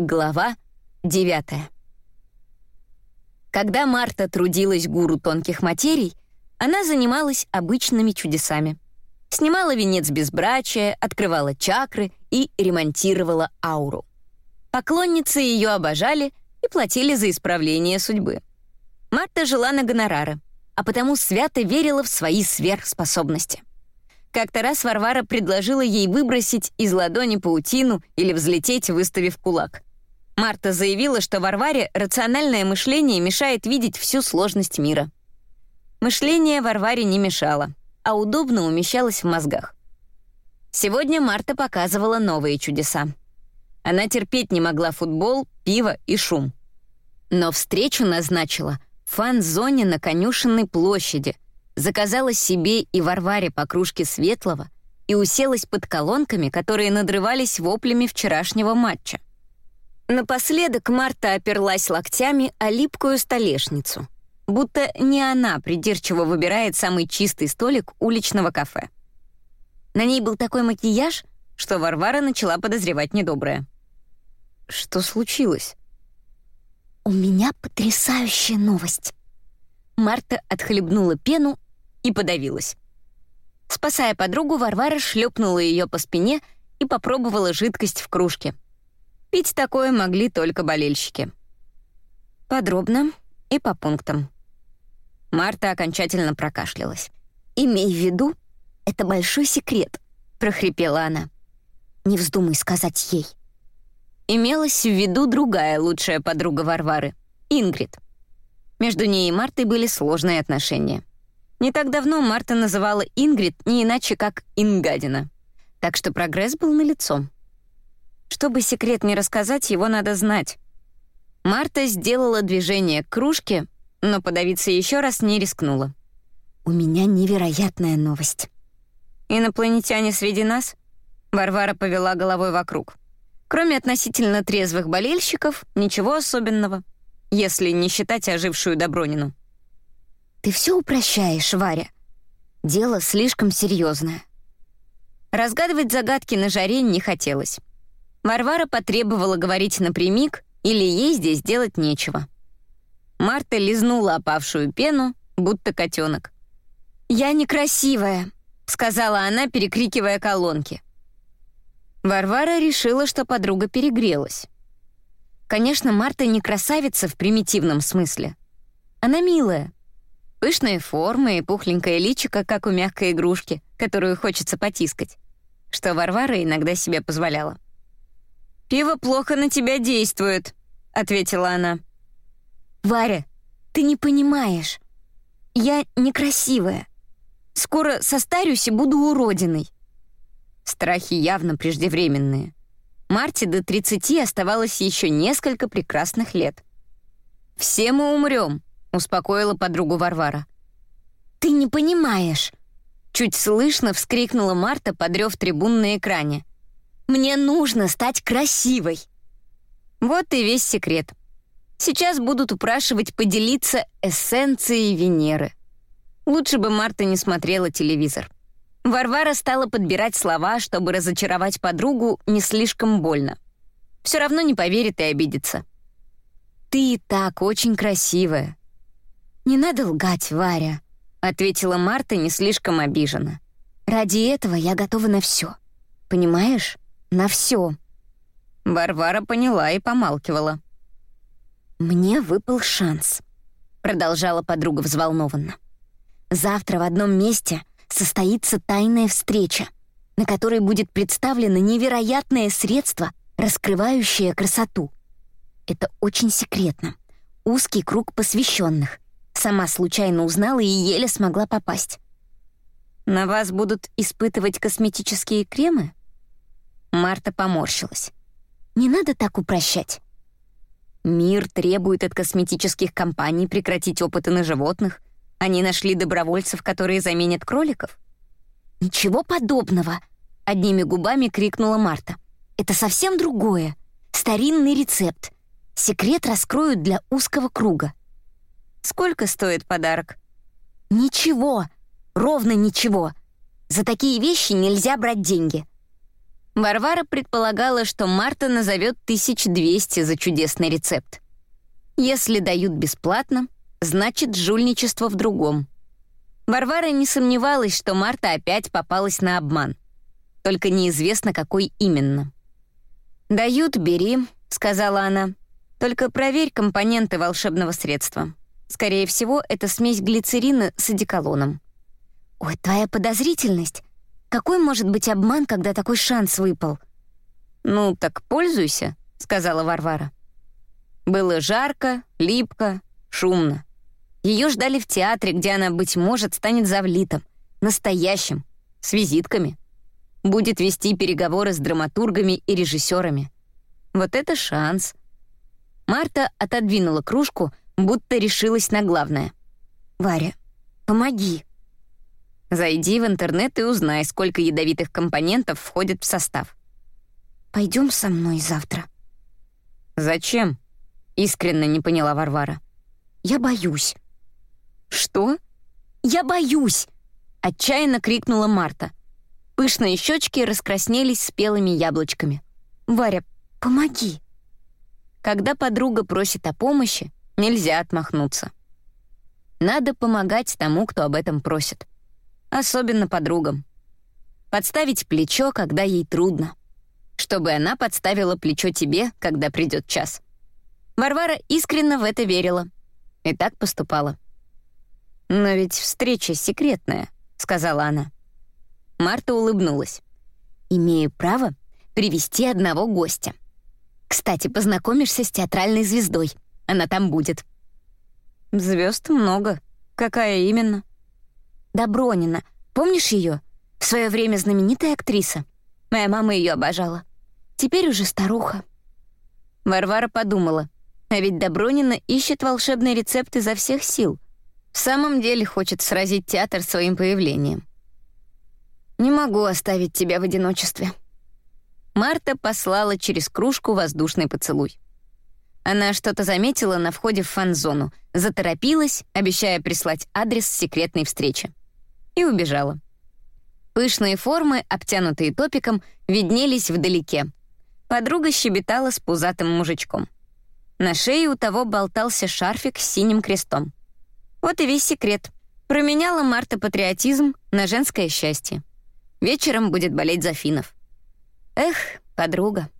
Глава 9. Когда Марта трудилась гуру тонких материй, она занималась обычными чудесами. Снимала венец безбрачия, открывала чакры и ремонтировала ауру. Поклонницы ее обожали и платили за исправление судьбы. Марта жила на гонорары, а потому свято верила в свои сверхспособности. Как-то раз Варвара предложила ей выбросить из ладони паутину или взлететь, выставив кулак. Марта заявила, что Варваре рациональное мышление мешает видеть всю сложность мира. Мышление Варваре не мешало, а удобно умещалось в мозгах. Сегодня Марта показывала новые чудеса. Она терпеть не могла футбол, пиво и шум. Но встречу назначила в фан-зоне на Конюшенной площади, заказала себе и Варваре по кружке светлого и уселась под колонками, которые надрывались воплями вчерашнего матча. Напоследок Марта оперлась локтями о липкую столешницу, будто не она придирчиво выбирает самый чистый столик уличного кафе. На ней был такой макияж, что Варвара начала подозревать недоброе. Что случилось? «У меня потрясающая новость!» Марта отхлебнула пену и подавилась. Спасая подругу, Варвара шлепнула ее по спине и попробовала жидкость в кружке — Пить такое могли только болельщики. Подробно и по пунктам. Марта окончательно прокашлялась. «Имей в виду, это большой секрет», — прохрипела она. «Не вздумай сказать ей». Имелась в виду другая лучшая подруга Варвары — Ингрид. Между ней и Мартой были сложные отношения. Не так давно Марта называла Ингрид не иначе, как Ингадина. Так что прогресс был налицо. Чтобы секрет не рассказать, его надо знать. Марта сделала движение к кружке, но подавиться еще раз не рискнула. «У меня невероятная новость». «Инопланетяне среди нас?» Варвара повела головой вокруг. Кроме относительно трезвых болельщиков, ничего особенного, если не считать ожившую Добронину. «Ты все упрощаешь, Варя. Дело слишком серьезное. Разгадывать загадки на жаре не хотелось. Варвара потребовала говорить напрямик, или ей здесь делать нечего. Марта лизнула опавшую пену, будто котенок. «Я некрасивая», — сказала она, перекрикивая колонки. Варвара решила, что подруга перегрелась. Конечно, Марта не красавица в примитивном смысле. Она милая. Пышные формы и пухленькое личико, как у мягкой игрушки, которую хочется потискать, что Варвара иногда себе позволяла. «Пиво плохо на тебя действует», — ответила она. «Варя, ты не понимаешь. Я некрасивая. Скоро состарюсь и буду уродиной». Страхи явно преждевременные. Марте до 30 оставалось еще несколько прекрасных лет. «Все мы умрем», — успокоила подругу Варвара. «Ты не понимаешь», — чуть слышно вскрикнула Марта, подрев трибун на экране. Мне нужно стать красивой. Вот и весь секрет. Сейчас будут упрашивать поделиться эссенцией Венеры. Лучше бы Марта не смотрела телевизор. Варвара стала подбирать слова, чтобы разочаровать подругу не слишком больно. Все равно не поверит и обидится. «Ты и так очень красивая». «Не надо лгать, Варя», — ответила Марта не слишком обиженно. «Ради этого я готова на все. Понимаешь?» На все. Варвара поняла и помалкивала. «Мне выпал шанс», — продолжала подруга взволнованно. «Завтра в одном месте состоится тайная встреча, на которой будет представлено невероятное средство, раскрывающее красоту. Это очень секретно. Узкий круг посвященных. Сама случайно узнала и еле смогла попасть. «На вас будут испытывать косметические кремы?» Марта поморщилась. «Не надо так упрощать». Мир требует от косметических компаний прекратить опыты на животных. Они нашли добровольцев, которые заменят кроликов. «Ничего подобного!» — одними губами крикнула Марта. «Это совсем другое. Старинный рецепт. Секрет раскроют для узкого круга». «Сколько стоит подарок?» «Ничего. Ровно ничего. За такие вещи нельзя брать деньги». Варвара предполагала, что Марта назовет 1200 за чудесный рецепт. Если дают бесплатно, значит жульничество в другом. Варвара не сомневалась, что Марта опять попалась на обман. Только неизвестно, какой именно. «Дают, бери», — сказала она. «Только проверь компоненты волшебного средства. Скорее всего, это смесь глицерина с одеколоном». «Ой, твоя подозрительность. Какой может быть обман, когда такой шанс выпал?» «Ну, так пользуйся», — сказала Варвара. Было жарко, липко, шумно. Ее ждали в театре, где она, быть может, станет завлитом, настоящим, с визитками. Будет вести переговоры с драматургами и режиссерами. Вот это шанс. Марта отодвинула кружку, будто решилась на главное. «Варя, помоги», Зайди в интернет и узнай, сколько ядовитых компонентов входит в состав. Пойдем со мной завтра. Зачем? Искренне не поняла Варвара. Я боюсь. Что? Я боюсь! Отчаянно крикнула Марта. Пышные щечки раскраснелись спелыми яблочками. Варя, помоги. Когда подруга просит о помощи, нельзя отмахнуться. Надо помогать тому, кто об этом просит особенно подругам. Подставить плечо, когда ей трудно. Чтобы она подставила плечо тебе, когда придет час. Варвара искренне в это верила. И так поступала. «Но ведь встреча секретная», — сказала она. Марта улыбнулась. «Имею право привести одного гостя. Кстати, познакомишься с театральной звездой. Она там будет». «Звезд много. Какая именно?» Добронина. Помнишь ее? В свое время знаменитая актриса. Моя мама ее обожала. Теперь уже старуха. Варвара подумала. А ведь Добронина ищет волшебный рецепт изо всех сил. В самом деле хочет сразить театр своим появлением. «Не могу оставить тебя в одиночестве». Марта послала через кружку воздушный поцелуй. Она что-то заметила на входе в фан-зону, заторопилась, обещая прислать адрес секретной встречи и убежала. Пышные формы, обтянутые топиком, виднелись вдалеке. Подруга щебетала с пузатым мужичком. На шее у того болтался шарфик с синим крестом. Вот и весь секрет. Променяла Марта патриотизм на женское счастье. Вечером будет болеть за финнов. Эх, подруга.